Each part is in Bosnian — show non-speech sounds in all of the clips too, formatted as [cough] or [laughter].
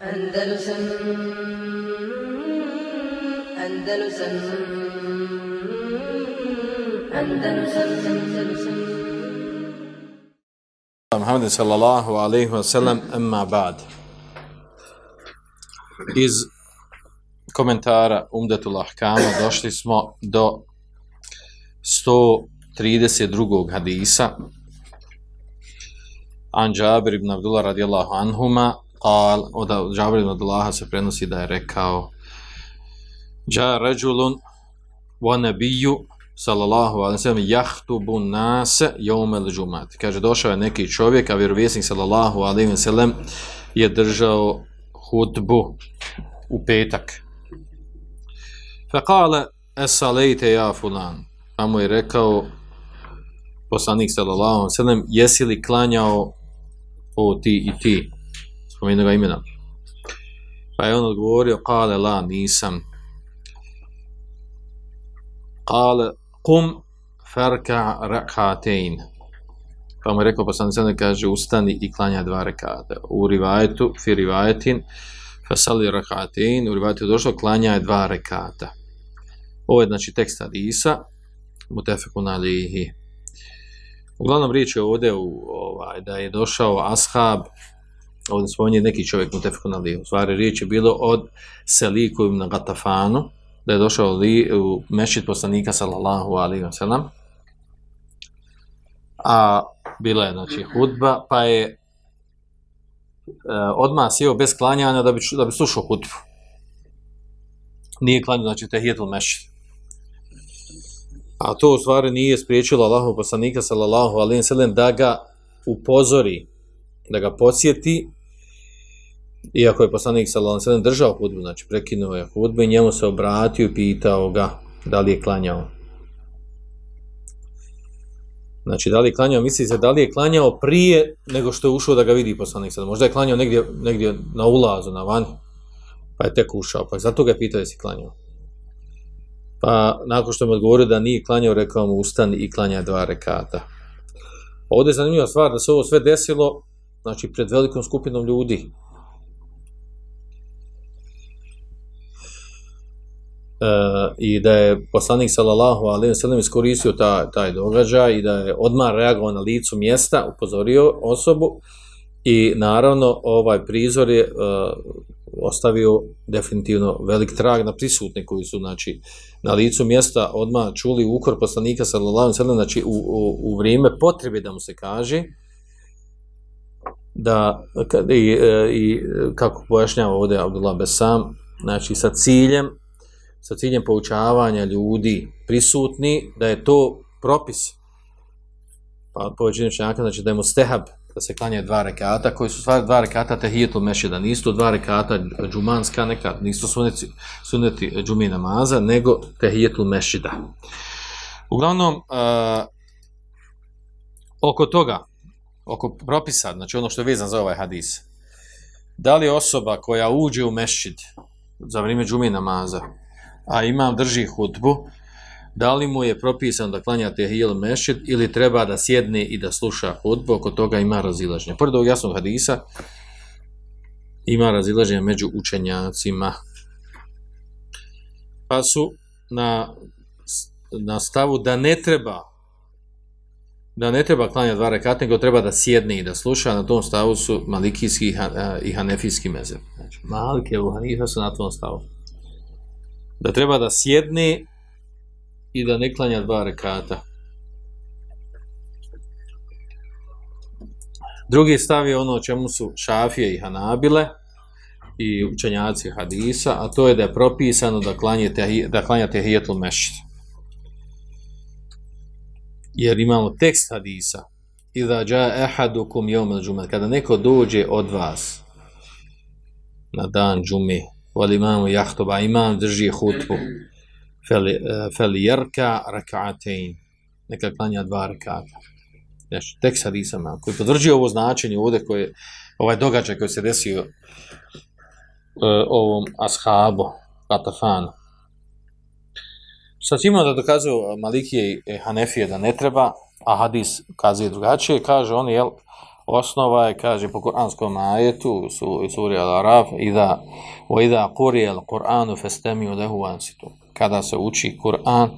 Andalusam Andalusam Andalusam Andalusam Muhammed sallallahu alaihi wa sallam amma ba'd. Iz komentara Umdetul Ahkama došli smo do 132. hadisa an Jabir ibn Abdullah radijallahu anhuma قال od Džabir ibn Abdullah se prenosi da je rekao Ja rajulun wa nabiyyu sallallahu alejhi ve sellem yahtubu nas yawm al-jum'ah. Kaže, došao je neki čovjek, a vjerovjesnik sallallahu alejhi ve sellem je držao hutbu u petak. Faqala as-salate ya fulan. Pa mu je rekao, poslanik sallallahu alejhi ve sellem jesi li klanjao o ti i ti? Spomenuo ga imena. Pa je on odgovorio, kale la, nisam. Kale, kum farka rakatein. Pa mu je rekao poslanik sallam, kaže, ustani i klanja dva rekate. U rivajetu, fi rivajetin, fasali rakatein, u rivajetu došlo, klanja je dva rekata. Ovo je znači tekst Hadisa, mutefekun alihi. Uglavnom riječ je ovdje u, ovaj, da je došao ashab, ovdje spominje neki čovjek mutefekun alihi. U stvari riječ je bilo od Seliku ibn Gatafanu, da je došao li, u mešćid poslanika sallallahu alaihi wa sallam. A bila je znači hudba, pa je e, odmah sjeo bez klanjanja da bi, da bi slušao hudbu. Nije klanjao, znači tehijetul mešćid. A to u stvari nije spriječilo Allahu poslanika sallallahu alejhi ve sellem da ga upozori, da ga podsjeti. Iako je poslanik sallallahu alejhi držao hudbu, znači prekinuo je hudbu i njemu se obratio i pitao ga da li je klanjao. Znači, da li je klanjao, misli se, da li je klanjao prije nego što je ušao da ga vidi poslanik sallallahu Možda je klanjao negdje, negdje na ulazu, na vani, pa je tek ušao, pa zato ga je pitao da klanjao. Pa nakon što mu odgovorio da nije klanjao, rekao mu ustani i klanja dva rekata. Ovdje je zanimljiva stvar da se ovo sve desilo znači pred velikom skupinom ljudi. E, I da je poslanik sallallahu alejhi ve sellem iskoristio ta, taj događaj i da je odmah reagovao na licu mjesta, upozorio osobu i naravno ovaj prizor je uh, ostavio definitivno velik trag na prisutne koji su znači na licu mjesta odmah čuli ukor poslanika sallallahu alejhi ve sellem znači u, u, u vrijeme potrebe da mu se kaže da i, e, i e, kako pojašnjava ovdje Abdullah Besam znači sa ciljem sa ciljem poučavanja ljudi prisutni da je to propis pa povećini čanjaka znači da je mu stehab da se klanje dva rekata, koji su stvari dva rekata tehijetul mešida, nisu to dva rekata džumanska neka, nisu suneti, suneti džumi namaza, nego tehijetul mešida. Uglavnom, uh, oko toga, oko propisa, znači ono što je vezan za ovaj hadis, da li osoba koja uđe u mešid za vrijeme džumi namaza, a imam drži hutbu, da li mu je propisano da klanja tehijel mešćid ili treba da sjedne i da sluša hudbu, oko toga ima razilaženje. Pored ovog jasnog hadisa, ima razilaženje među učenjacima. Pa su na, na stavu da ne treba da ne treba klanja dva rekata, nego treba da sjedne i da sluša, na tom stavu su malikijski i hanefijski mezer. Znači, malike u hanifa su na tom stavu. Da treba da sjedne i da ne klanja dva rekata. Drugi stav je ono čemu su šafije i hanabile i učenjaci hadisa, a to je da je propisano da klanjate, da klanjate hijetul mešćid. Jer imamo tekst hadisa Iza ja ehadukum jomel džume kada neko dođe od vas na dan džume voli imamu jahtuba, imam drži hutbu fel eh, jerka rakatein, Neka klanja dva rakata. Znači, tek sad isam koji potvrđuje ovo značenje ovdje koje, ovaj događaj koji se desio uh, ovom ashabu, Atafanu. Sad imamo da dokazuju Malikije i Hanefije da ne treba, a Hadis kazuje drugačije, kaže oni, jel, osnova je, kaže, po kuranskom ajetu, su, suri Al-Araf, ida, o ida kuri al-Qur'anu festemi lehu ansitu. Kada se uči Kur'an,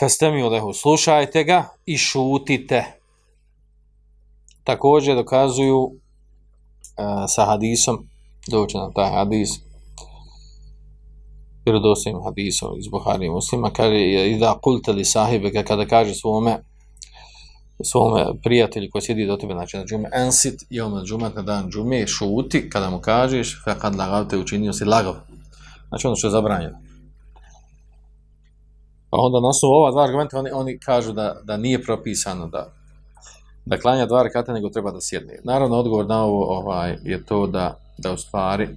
festemi u lehu, slušajte ga i šutite. Također dokazuju e, sa hadisom, doći na taj hadis, vjerodostojnim hadisom iz Buhari i muslima, kaže, ida kulte li sahibe, kada kaže svome, svome prijatelju koji sjedi do tebe, znači na džume, ensit, i on na džume, na dan džume, šuti, kada mu kažeš, fe kad lagav te učinio si lagav. Znači ono što je zabranjeno. Pa onda na osnovu ova dva argumenta, oni, oni kažu da, da nije propisano da, da klanja dva rekata, nego treba da sjedne. Naravno, odgovor na ovo ovaj, je to da, da u stvari,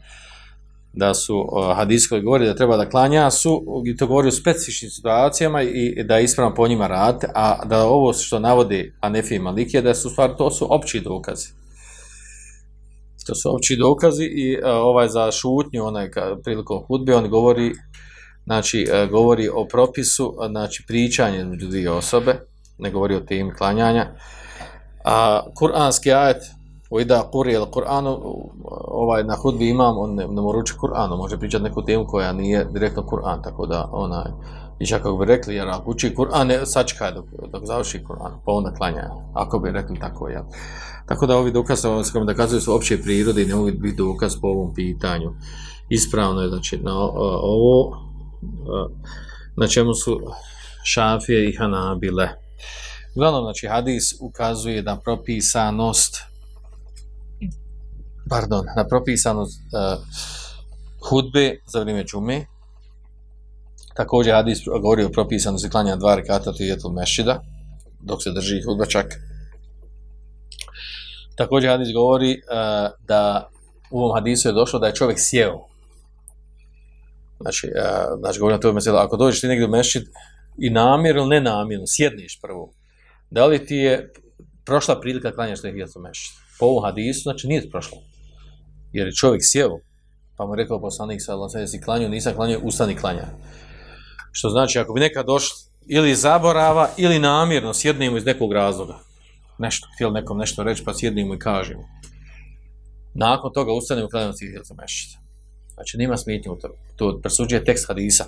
da su uh, koji govori da treba da klanja su, i to govori u specifičnim situacijama i, da da ispravno po njima rad, a da ovo što navodi Anefi i Malikije, da su stvari, to su opći dokazi. To su opći dokazi i uh, ovaj za šutnju, onaj ka, prilikom hudbe, on govori, znači, uh, govori o propisu, znači, pričanje među dvije osobe, ne govori o temi klanjanja. A kuranski ajet, Oida ida kuri ili Kur'anu, ovaj na hudbi imam, on ne, ne mora učiti Kur'anu, može pričati neku temu koja nije direktno Kur'an, tako da onaj, i čak kako bi rekli, jer ako uči Kur'an, ne, sačekaj dok, dok završi Kur'an, pa onda klanja, ako bi rekli tako, jel. Tako da ovi dokaz, s da dokazuju su opće prirode i ne mogu biti dokaz po ovom pitanju. Ispravno je, znači, na ovo, na čemu su šafije i hanabile. Uglavnom, znači, hadis ukazuje da propisanost pardon, na propisanu uh, eh, hudbe za vrijeme džume. Također hadis govori o propisanu ziklanja dva rekata tijetul mešida, dok se drži hudba čak. Također hadis govori uh, da u ovom hadisu je došlo da je čovjek sjeo. Znači, uh, znači govorim na to mesela, ako dođeš ti negdje u mešid i namjer ili nenamjerno, sjedniš prvo, da li ti je prošla prilika klanjaš tijetul mešid? Po ovom hadisu, znači nije prošlo jer je čovjek sjeo, pa mu je rekao poslanik sa Allah, jesi klanio, nisam klanio, ustani klanja. Što znači, ako bi neka došla ili zaborava, ili namjerno sjednimo iz nekog razloga, nešto, htjeli nekom nešto reći, pa sjednimo i kažemo. Nakon toga ustanemo klanjamo si htjeli za. Znači, nema smetnje u to. To presuđuje tekst hadisa.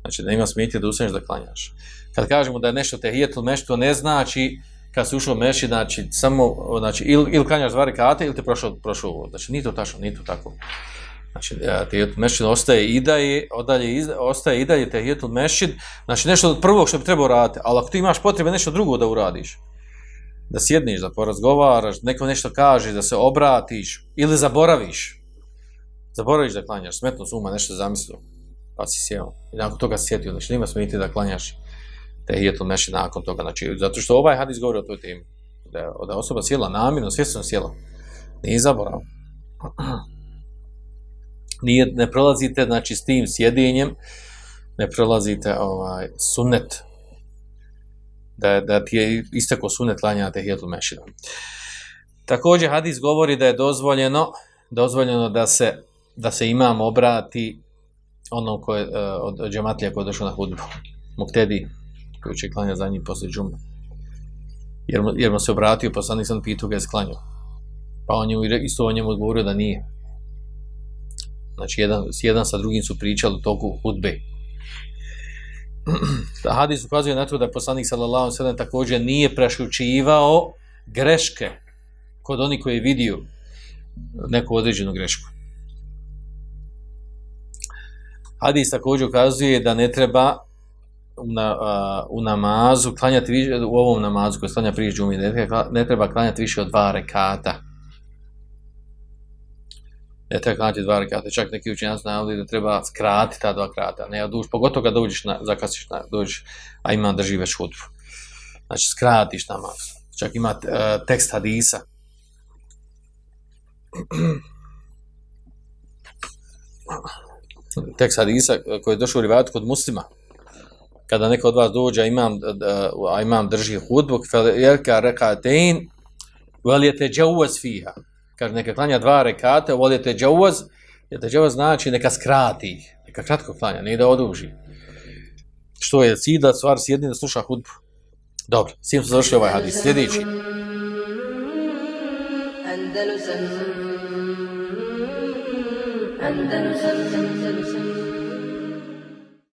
Znači, nema smetnje da ustaneš da klanjaš. Kad kažemo da je nešto tehijetul mešćica, ne znači kad si ušao meši, znači, samo, znači, ili, il klanjaš dva rekata, ili te prošao, prošao ovo. Znači, nije to tačno, nije to tako. Znači, e, tehijetul mešid ostaje i dalje, odalje, ostaje i dalje tehijetul mešid, znači, nešto od prvog što bi trebao raditi, ali ako ti imaš potrebe nešto drugo da uradiš, da sjedniš, da porazgovaraš, neko nešto kaže, da se obratiš, ili zaboraviš, zaboraviš da klanjaš, smetno suma, nešto zamislio, pa si sjeo, i nakon toga sjetio, znači, nima smeti da klanjaš, tehijetul meši nakon toga. Znači, zato što ovaj hadis govori o toj temi. Da da osoba sjela namjerno, svjesno sjela. Nije zaborav. [clears throat] Nije, ne prolazite, znači, s tim sjedinjem, ne prolazite ovaj, sunet. Da, da ti je istako sunet lanja tehijetul meši. Također, hadis govori da je dozvoljeno, dozvoljeno da se, da se imam obrati onom koje, eh, od džematlija koji je došao na hudbu. Muktedi, koji će klanjati za njim poslije džume. Jer, jer mu se obratio, poslanik sam pitao ga je sklanjao. Pa on je isto o njemu odgovorio da nije. Znači, jedan, jedan sa drugim su pričali u toku hudbe. [clears throat] Hadis ukazuje na to da poslanik sallallahu sallam također nije prešučivao greške kod oni koji je vidio neku određenu grešku. Hadis također ukazuje da ne treba na, uh, u namazu, klanjati više, u ovom namazu koji klanja prije džumi, ne treba, ne treba klanjati više od dva rekata. Ne treba klanjati dva rekata. Čak neki učenjaci znali da treba skratiti ta dva krata. Ne duž, pogotovo kad dođeš na, zakasiš na, dođeš, a ima drži već hudbu. Znači, skratiš namaz. Čak ima uh, tekst hadisa. tekst hadisa koji je došao u rivajatu kod muslima kada neko od vas dođe, imam, a imam drži hudbu, jelka rekatein, veljete džavuz fiha. Kaže, neka klanja dva rekate, veljete džavuz, jete džavuz znači neka skrati, neka kratko klanja, ne da oduži. Što je sida, stvar sjedni da sluša hudbu. Dobro, svim se završio ovaj hadis. Sljedeći. Andalusam Andalusam Andalusam